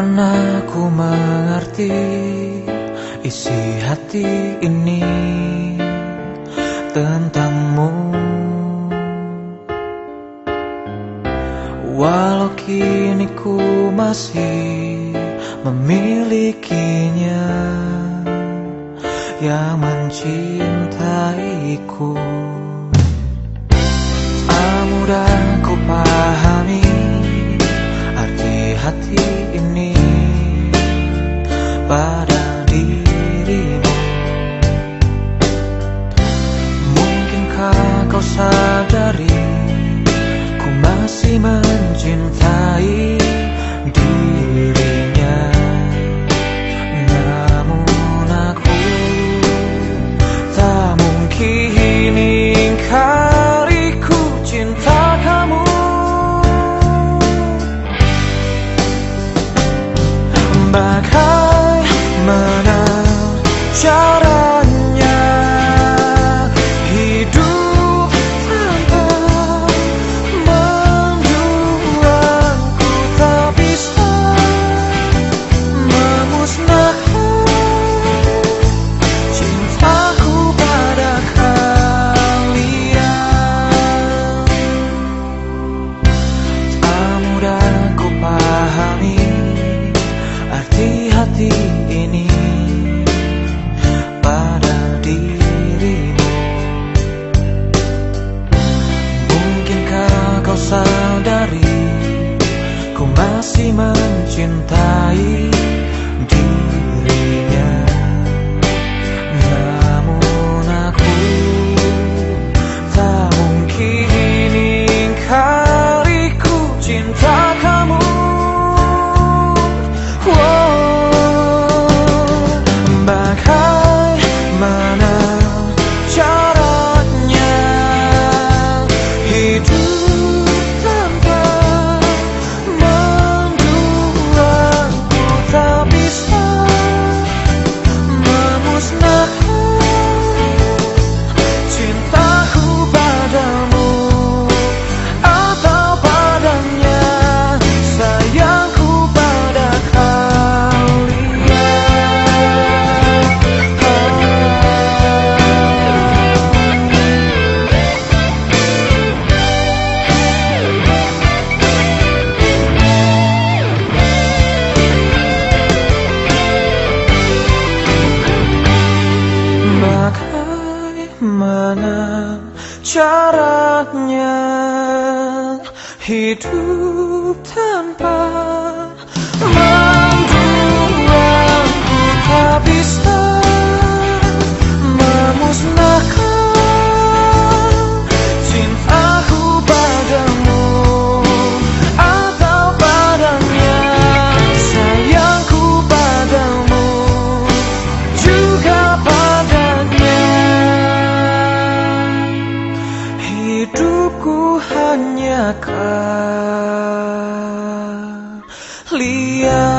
pernah ku mengerti isi hati ini tentangmu. Walau kini ku masih memilikinya Yang mencintaiku. Tak mudah ku pahami back. masih mencintai. Bagaimana caranya hidup tanpa manakah lihat